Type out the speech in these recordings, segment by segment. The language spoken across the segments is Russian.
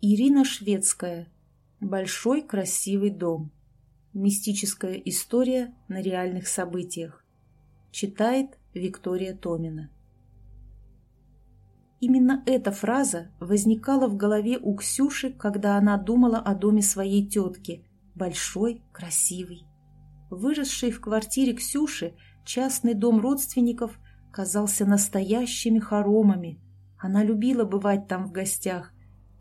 Ирина Шведская. Большой красивый дом. Мистическая история на реальных событиях. Читает Виктория Томина. Именно эта фраза возникала в голове у Ксюши, когда она думала о доме своей тетки. Большой, красивый. Выросший в квартире Ксюши частный дом родственников казался настоящими хоромами. Она любила бывать там в гостях.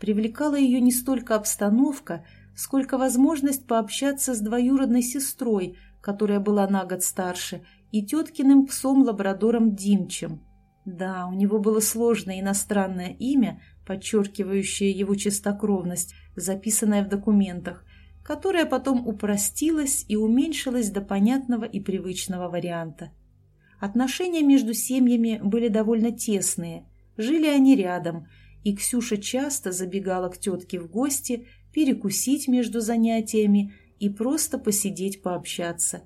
Привлекала ее не столько обстановка, сколько возможность пообщаться с двоюродной сестрой, которая была на год старше, и теткиным псом-лабрадором Димчем. Да, у него было сложное иностранное имя, подчеркивающее его чистокровность, записанное в документах, которое потом упростилось и уменьшилось до понятного и привычного варианта. Отношения между семьями были довольно тесные, жили они рядом, и Ксюша часто забегала к тетке в гости, перекусить между занятиями и просто посидеть пообщаться.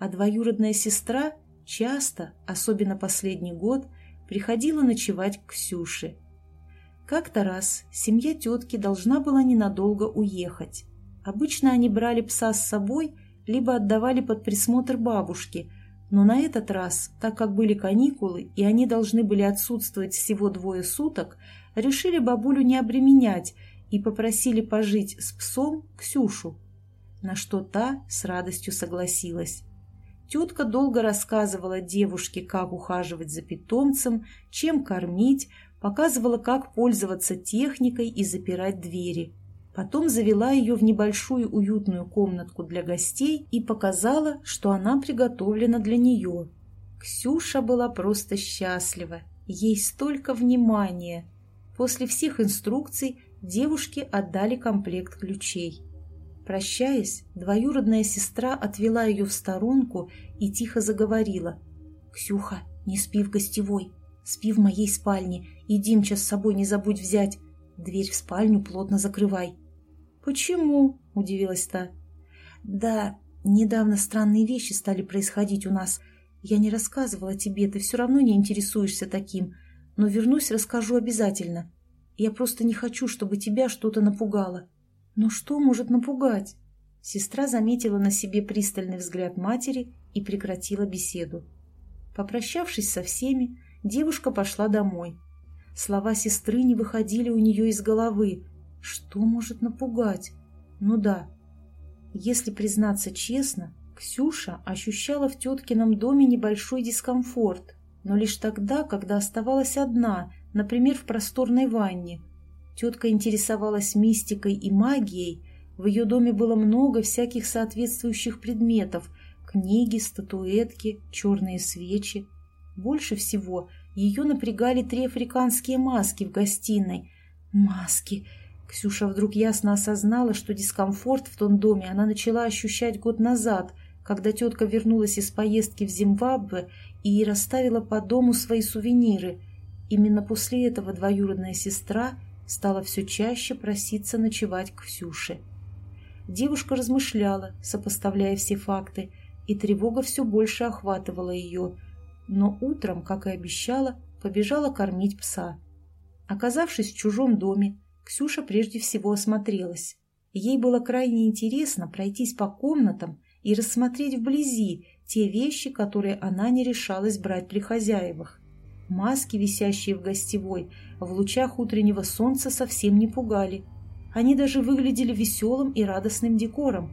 А двоюродная сестра часто, особенно последний год, приходила ночевать к Ксюше. Как-то раз семья тетки должна была ненадолго уехать. Обычно они брали пса с собой, либо отдавали под присмотр бабушки, но на этот раз, так как были каникулы и они должны были отсутствовать всего двое суток, решили бабулю не обременять и попросили пожить с псом Ксюшу, на что та с радостью согласилась. Тетка долго рассказывала девушке, как ухаживать за питомцем, чем кормить, показывала, как пользоваться техникой и запирать двери. Потом завела ее в небольшую уютную комнатку для гостей и показала, что она приготовлена для нее. Ксюша была просто счастлива. Ей столько внимания. После всех инструкций девушке отдали комплект ключей. Прощаясь, двоюродная сестра отвела ее в сторонку и тихо заговорила. «Ксюха, не спи в гостевой, спи в моей спальне и Димча с собой не забудь взять. Дверь в спальню плотно закрывай». «Почему?» – удивилась та. «Да, недавно странные вещи стали происходить у нас. Я не рассказывала тебе, ты все равно не интересуешься таким, но вернусь, расскажу обязательно. Я просто не хочу, чтобы тебя что-то напугало». «Но что может напугать?» Сестра заметила на себе пристальный взгляд матери и прекратила беседу. Попрощавшись со всеми, девушка пошла домой. Слова сестры не выходили у нее из головы, что может напугать? Ну да. Если признаться честно, Ксюша ощущала в теткином доме небольшой дискомфорт, но лишь тогда, когда оставалась одна, например, в просторной ванне. Тетка интересовалась мистикой и магией, в ее доме было много всяких соответствующих предметов – книги, статуэтки, черные свечи. Больше всего ее напрягали три африканские маски в гостиной. Маски! Ксюша вдруг ясно осознала, что дискомфорт в том доме она начала ощущать год назад, когда тетка вернулась из поездки в Зимбабве и расставила по дому свои сувениры. Именно после этого двоюродная сестра стала все чаще проситься ночевать к Ксюше. Девушка размышляла, сопоставляя все факты, и тревога все больше охватывала ее, но утром, как и обещала, побежала кормить пса. Оказавшись в чужом доме, Ксюша прежде всего осмотрелась. Ей было крайне интересно пройтись по комнатам и рассмотреть вблизи те вещи, которые она не решалась брать при хозяевах. Маски, висящие в гостевой, в лучах утреннего солнца совсем не пугали. Они даже выглядели веселым и радостным декором.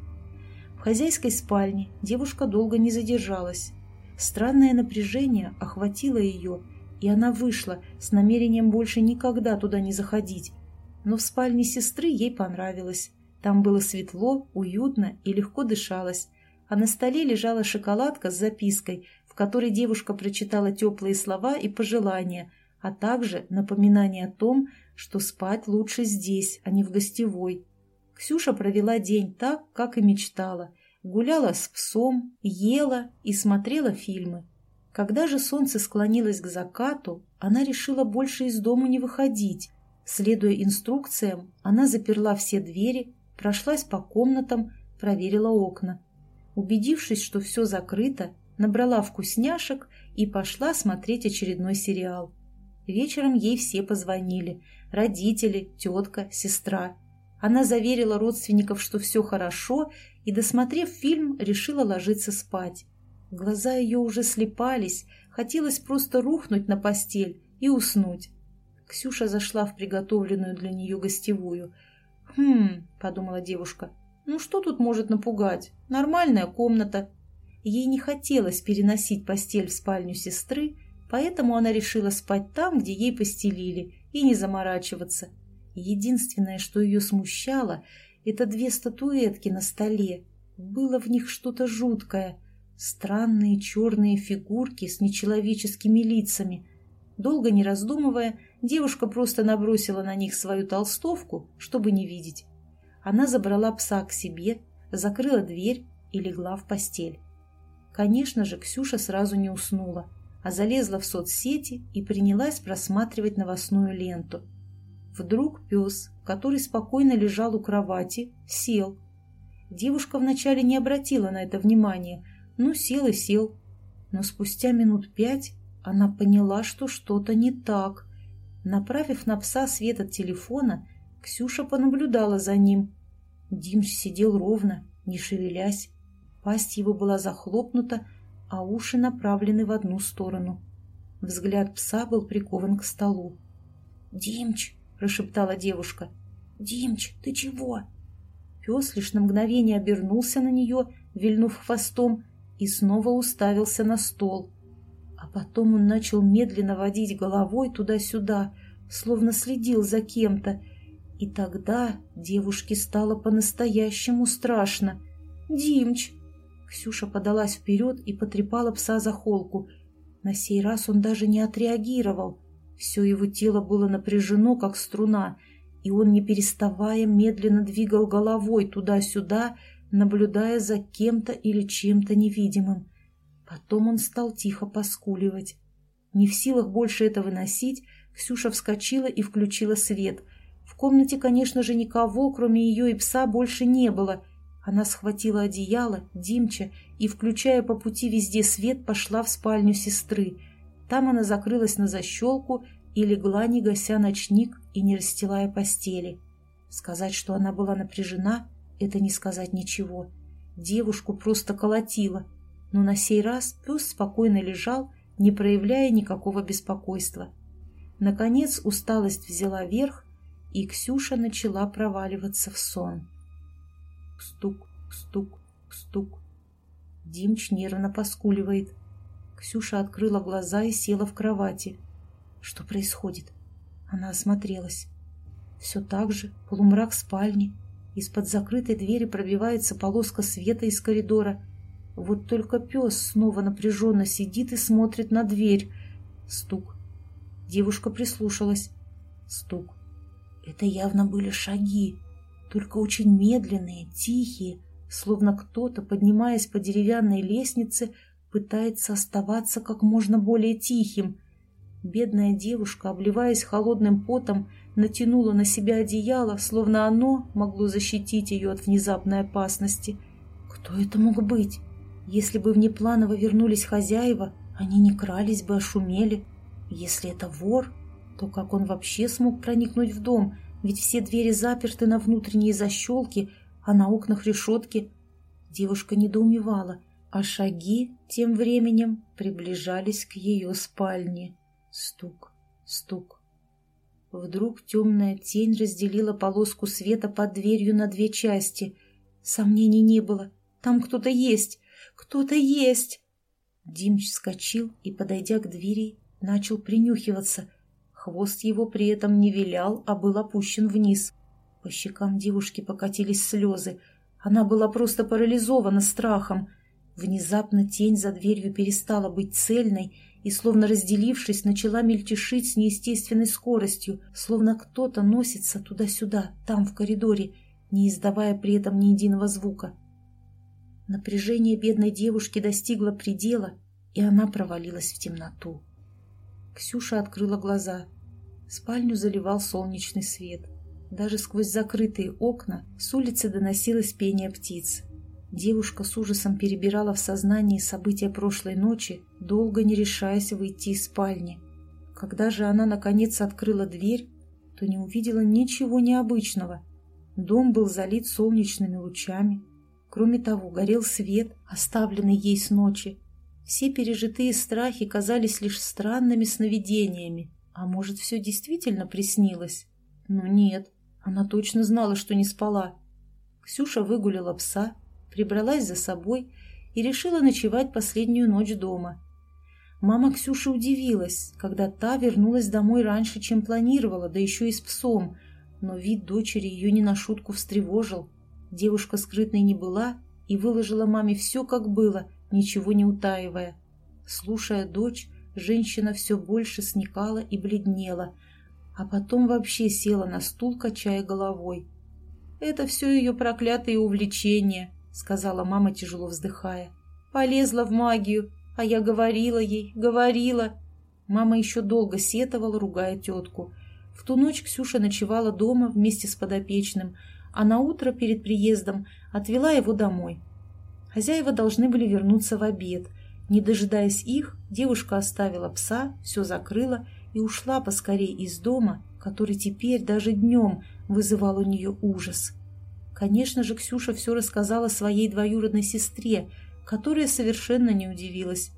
В хозяйской спальне девушка долго не задержалась. Странное напряжение охватило ее, и она вышла с намерением больше никогда туда не заходить, но в спальне сестры ей понравилось. Там было светло, уютно и легко дышалось, а на столе лежала шоколадка с запиской, в которой девушка прочитала теплые слова и пожелания, а также напоминание о том, что спать лучше здесь, а не в гостевой. Ксюша провела день так, как и мечтала. Гуляла с псом, ела и смотрела фильмы. Когда же солнце склонилось к закату, она решила больше из дома не выходить, Следуя инструкциям, она заперла все двери, прошлась по комнатам, проверила окна. Убедившись, что все закрыто, набрала вкусняшек и пошла смотреть очередной сериал. Вечером ей все позвонили. Родители, тетка, сестра. Она заверила родственников, что все хорошо, и, досмотрев фильм, решила ложиться спать. Глаза ее уже слепались, хотелось просто рухнуть на постель и уснуть. Ксюша зашла в приготовленную для нее гостевую. «Хм», — подумала девушка, — «ну что тут может напугать? Нормальная комната». Ей не хотелось переносить постель в спальню сестры, поэтому она решила спать там, где ей постелили, и не заморачиваться. Единственное, что ее смущало, это две статуэтки на столе. Было в них что-то жуткое. Странные черные фигурки с нечеловеческими лицами. Долго не раздумывая, девушка просто набросила на них свою толстовку, чтобы не видеть. Она забрала пса к себе, закрыла дверь и легла в постель. Конечно же, Ксюша сразу не уснула а залезла в соцсети и принялась просматривать новостную ленту. Вдруг пес, который спокойно лежал у кровати, сел. Девушка вначале не обратила на это внимания, ну сел и сел. Но спустя минут пять она поняла, что что-то не так. Направив на пса свет от телефона, Ксюша понаблюдала за ним. Димч сидел ровно, не шевелясь. Пасть его была захлопнута, а уши направлены в одну сторону. Взгляд пса был прикован к столу. «Димч!» – прошептала девушка. «Димч, ты чего?» Пес лишь на мгновение обернулся на нее, вильнув хвостом, и снова уставился на стол. А потом он начал медленно водить головой туда-сюда, словно следил за кем-то. И тогда девушке стало по-настоящему страшно. «Димч, Ксюша подалась вперед и потрепала пса за холку. На сей раз он даже не отреагировал. Все его тело было напряжено, как струна, и он, не переставая, медленно двигал головой туда-сюда, наблюдая за кем-то или чем-то невидимым. Потом он стал тихо поскуливать. Не в силах больше это выносить, Ксюша вскочила и включила свет. В комнате, конечно же, никого, кроме ее и пса, больше не было — она схватила одеяло, Димча и, включая по пути везде свет, пошла в спальню сестры. Там она закрылась на защелку и легла, не гася ночник и не расстилая постели. Сказать, что она была напряжена, это не сказать ничего. Девушку просто колотило. Но на сей раз пес спокойно лежал, не проявляя никакого беспокойства. Наконец усталость взяла верх, и Ксюша начала проваливаться в сон. Стук, стук, стук. Димч нервно поскуливает. Ксюша открыла глаза и села в кровати. Что происходит? Она осмотрелась. Все так же, полумрак спальни. Из-под закрытой двери пробивается полоска света из коридора. Вот только пес снова напряженно сидит и смотрит на дверь. Стук. Девушка прислушалась. Стук. Это явно были шаги только очень медленные, тихие, словно кто-то, поднимаясь по деревянной лестнице, пытается оставаться как можно более тихим. Бедная девушка, обливаясь холодным потом, натянула на себя одеяло, словно оно могло защитить ее от внезапной опасности. Кто это мог быть? Если бы внепланово вернулись хозяева, они не крались бы, а шумели. Если это вор, то как он вообще смог проникнуть в дом – ведь все двери заперты на внутренние защелки, а на окнах решетки. Девушка недоумевала, а шаги тем временем приближались к ее спальне. Стук, стук. Вдруг темная тень разделила полоску света под дверью на две части. Сомнений не было. Там кто-то есть! Кто-то есть! Димч вскочил и, подойдя к двери, начал принюхиваться — Хвост его при этом не вилял, а был опущен вниз. По щекам девушки покатились слезы. Она была просто парализована страхом. Внезапно тень за дверью перестала быть цельной и, словно разделившись, начала мельтешить с неестественной скоростью, словно кто-то носится туда-сюда, там, в коридоре, не издавая при этом ни единого звука. Напряжение бедной девушки достигло предела, и она провалилась в темноту. Ксюша открыла глаза — Спальню заливал солнечный свет. Даже сквозь закрытые окна с улицы доносилось пение птиц. Девушка с ужасом перебирала в сознании события прошлой ночи, долго не решаясь выйти из спальни. Когда же она, наконец, открыла дверь, то не увидела ничего необычного. Дом был залит солнечными лучами. Кроме того, горел свет, оставленный ей с ночи. Все пережитые страхи казались лишь странными сновидениями. А может, все действительно приснилось? Но нет, она точно знала, что не спала. Ксюша выгулила пса, прибралась за собой и решила ночевать последнюю ночь дома. Мама Ксюши удивилась, когда та вернулась домой раньше, чем планировала, да еще и с псом, но вид дочери ее не на шутку встревожил. Девушка скрытной не была и выложила маме все, как было, ничего не утаивая. Слушая дочь, женщина все больше сникала и бледнела, а потом вообще села на стул, качая головой. «Это все ее проклятые увлечения», — сказала мама, тяжело вздыхая. «Полезла в магию, а я говорила ей, говорила. Мама еще долго сетовала, ругая тетку. В ту ночь Ксюша ночевала дома вместе с подопечным, а на утро перед приездом отвела его домой. Хозяева должны были вернуться в обед. Не дожидаясь их, девушка оставила пса, все закрыла и ушла поскорей из дома, который теперь даже днем вызывал у нее ужас. Конечно же, Ксюша все рассказала своей двоюродной сестре, которая совершенно не удивилась.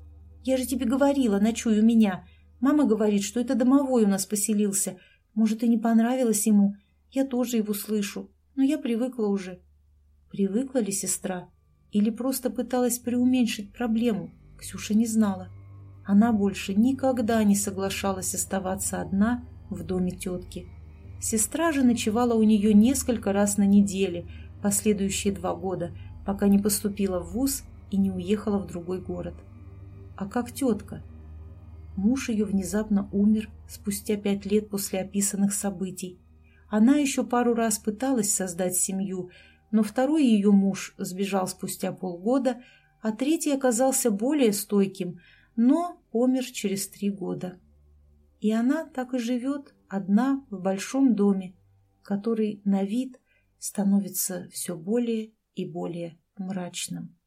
«Я же тебе говорила, ночуй у меня. Мама говорит, что это домовой у нас поселился. Может, и не понравилось ему. Я тоже его слышу, но я привыкла уже». Привыкла ли сестра? Или просто пыталась преуменьшить проблему? Ксюша не знала. Она больше никогда не соглашалась оставаться одна в доме тетки. Сестра же ночевала у нее несколько раз на неделе, последующие два года, пока не поступила в вуз и не уехала в другой город. А как тетка? Муж ее внезапно умер спустя пять лет после описанных событий. Она еще пару раз пыталась создать семью, но второй ее муж сбежал спустя полгода, а третий оказался более стойким, но помер через три года. И она так и живет одна в большом доме, который на вид становится все более и более мрачным.